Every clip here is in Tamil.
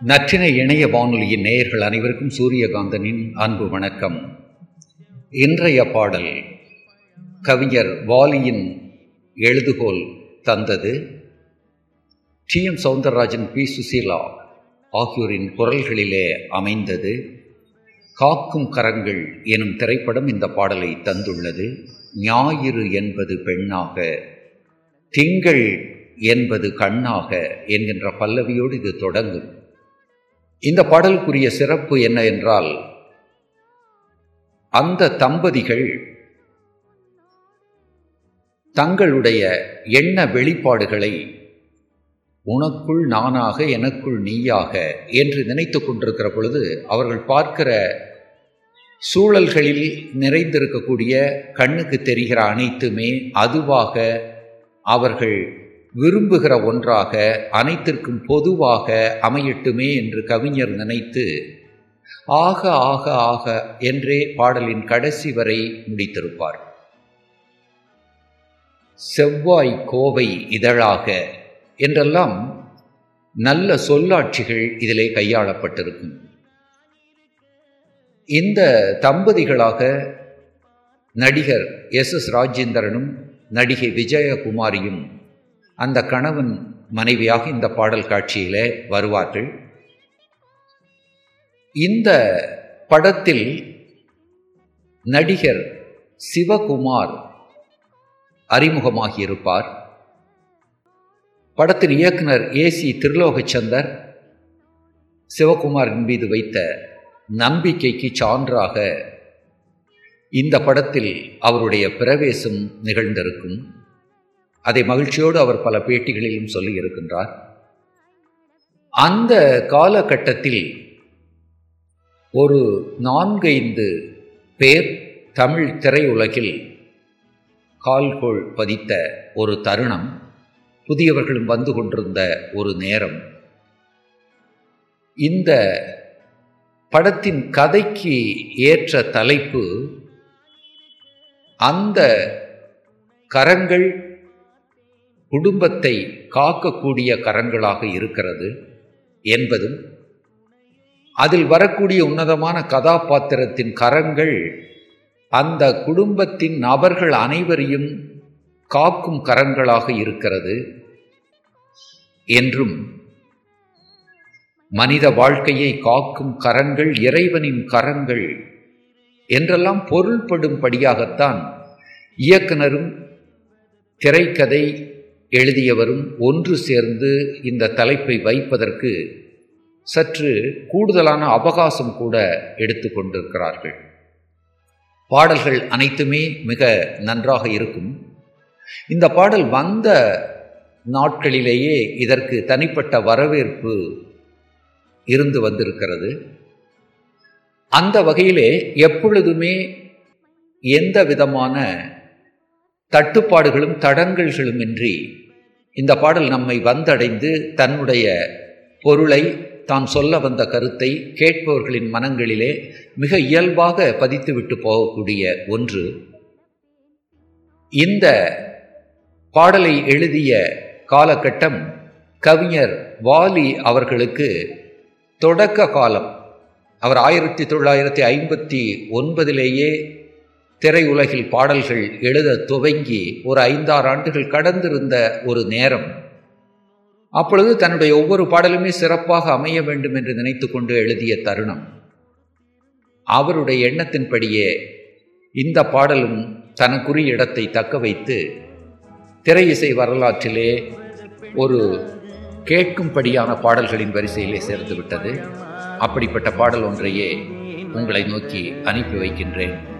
நற்றினை இணைய வானொலியின் நேயர்கள் அனைவருக்கும் சூரியகாந்தனின் அன்பு வணக்கம். இன்றைய பாடல் கவிஞர் வாலியின் எழுதுகோல் தந்தது. T. M. Soundararajan P. Susheela ஆகியோரின் குரல்களிலே அமைந்தது. காக்கும் கரங்கள் எனும் திரைப்படம் இந்த பாடலை தந்துள்ளது. ஞாயிறு என்பது பெண்ணாக திங்கள் என்பது கண்ணாக என்கின்ற பல்லவியோடு இது தொடங்கும். இந்த பாடலுக்குரிய சிறப்பு என்ன என்றால் அந்த தம்பதிகள் தங்களுடைய எண்ண வெளிப்பாடுகளை உனக்குள் நானாக எனக்குள் நீயாக என்று நினைத்து கொண்டிருக்கிற பொழுது அவர்கள் பார்க்கிற சூழல்களில் நிறைந்திருக்கக்கூடிய கண்ணுக்கு தெரிகிற அனைத்துமே அதுவாக அவர்கள் விரும்புகிற ஒன்றாக அனைத்திற்கும் பொதுவாக அமையட்டுமே என்று கவிஞர் நினைத்து ஆக ஆக ஆக என்றே பாடலின் கடைசி வரை முடித்திருப்பார். செவ்வாய் கோவை இதழாக என்றெல்லாம் நல்ல சொல்லாட்சிகள் இதிலே கையாளப்பட்டிருக்கும். இந்த தம்பதிகளாக நடிகர் எஸ் எஸ் ராஜேந்திரனும் நடிகை விஜயகுமாரியும் அந்த கணவன் மனைவியாக இந்த பாடல் காட்சியிலே வருவார்கள். இந்த படத்தில் நடிகர் சிவகுமார் அறிமுகமாகி இருப்பார் படத்தின் இயக்குனர் ஏ சி திருலோகச்சந்தர் சிவகுமாரின் மீது வைத்த நம்பிக்கைக்கு சான்றாக இந்த படத்தில் அவருடைய பிரவேசம் நிகழ்ந்திருக்கும். அதை மகிழ்ச்சியோடு அவர் பல பேட்டிகளிலும் சொல்லி இருக்கின்றார். அந்த காலகட்டத்தில் ஒரு நான்கைந்து பேர் தமிழ் திரையுலகில் கால்கோள் பதித்த ஒரு தருணம் புதியவர்களும் வந்து கொண்டிருந்த ஒரு நேரம். இந்த படத்தின் கதைக்கு ஏற்ற தலைப்பு அந்த கரங்கள் குடும்பத்தை காக்கக்கூடிய கரங்களாக இருக்கிறது என்பதும் அதில் வரக்கூடிய உன்னதமான கதாபாத்திரத்தின் கரங்கள் அந்த குடும்பத்தின் நபர்கள் அனைவரையும் காக்கும் கரங்களாக இருக்கிறது என்றும் மனித வாழ்க்கையை காக்கும் கரங்கள் இறைவனின் கரங்கள் என்றெல்லாம் பொருள்படும்படியாகத்தான் இயக்குனரும் திரைக்கதை எழுதியவரும் ஒன்று சேர்ந்து இந்த தலைப்பை வைப்பதற்கு சற்று கூடுதலான அவகாசம் கூட எடுத்துக்கொண்டிருக்கிறார்கள் பாடல்கள் அனைத்துமே மிக நன்றாக இருக்கும். இந்த பாடல் வந்த நாட்களிலேயே இதற்கு தனிப்பட்ட வரவேற்பு இருந்து வந்திருக்கிறது. அந்த வகையிலே எப்பொழுதுமே எந்த விதமான தட்டுப்பாடுகளும் தடங்கல்களுமின்றி இந்த பாடல் நம்மை வந்தடைந்து தன்னுடைய பொருளை தான் சொல்ல வந்த கருத்தை கேட்பவர்களின் மனங்களிலே மிக இயல்பாக பதித்துவிட்டு போகக்கூடிய ஒன்று. இந்த பாடலை எழுதிய காலகட்டம் கவிஞர் வாலி அவர்களுக்கு தொடக்க காலம். அவர் ஆயிரத்தி தொள்ளாயிரத்தி ஐம்பத்தி ஒன்பதிலேயே திரையுலகில் பாடல்கள் எழுத துவங்கி ஒரு ஐந்தாறு ஆண்டுகள் கடந்திருந்த ஒரு நேரம். அப்பொழுது தன்னுடைய ஒவ்வொரு பாடலுமே சிறப்பாக அமைய வேண்டும் என்று நினைத்து கொண்டு எழுதிய தருணம். அவருடைய எண்ணத்தின்படியே இந்த பாடலும் தனக்குரிய இடத்தை தக்க வைத்து திரை இசை வரலாற்றிலே ஒரு கேட்கும்படியான பாடல்களின் வரிசையிலே சேர்ந்துவிட்டது. அப்படிப்பட்ட பாடல் ஒன்றையே உங்களை நோக்கி அனுப்பி வைக்கின்றேன்.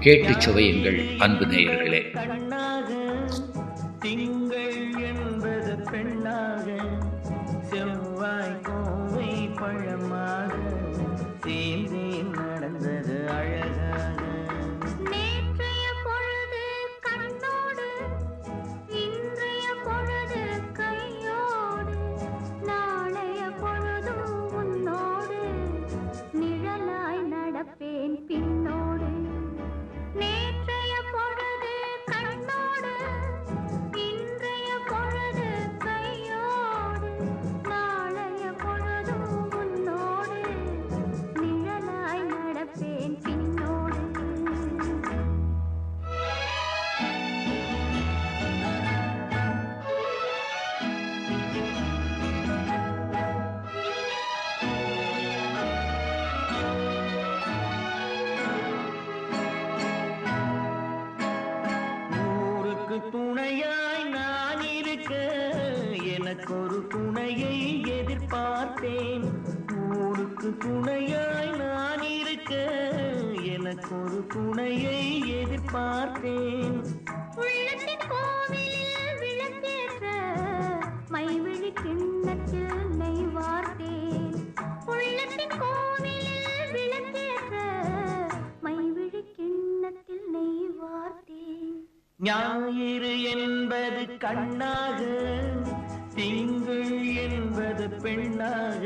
கேட்டு சுவையுங்கள் அன்பு நேயர்களே. திங்கள் என்பது பெண்ணாக செவ்வாய் கோவை பழமாக சேர்ந்தே எனக்கொரு துணையை எதிர்பார்த்தேன். ஊருக்கு துணையாய் நான் இருக்க எனக்கொரு துணையை எதிர்பார்த்தேன். உள்ளத்தின் கோவிலில் விளக்கேற்ற மைவிழி கிண்ணத்தில் நெய் வார்த்தேன். உள்ளத்தின் கோவிலில் விளக்கேற்ற மைவிழி கிண்ணத்தில் நெய் வார்த்தேன். ஞாயிறு என்பது கண்ணாக திங்கள் என்பது பெண்ணாக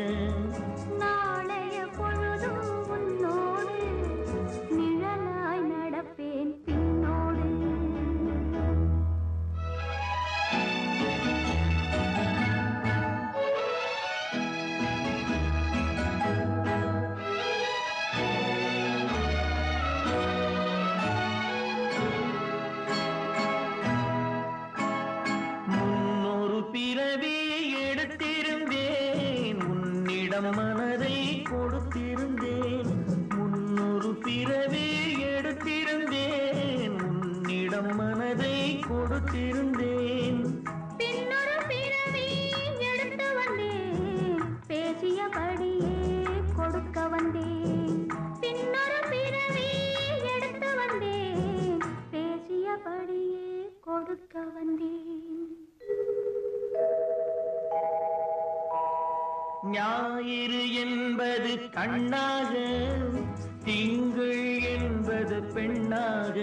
எடுத்திருந்தேன். உன்னிடம் மனதை கொடுத்திருந்தேன். ஞாயிறு என்பது கண்ணாக திங்கள் என்பது பெண்ணாக.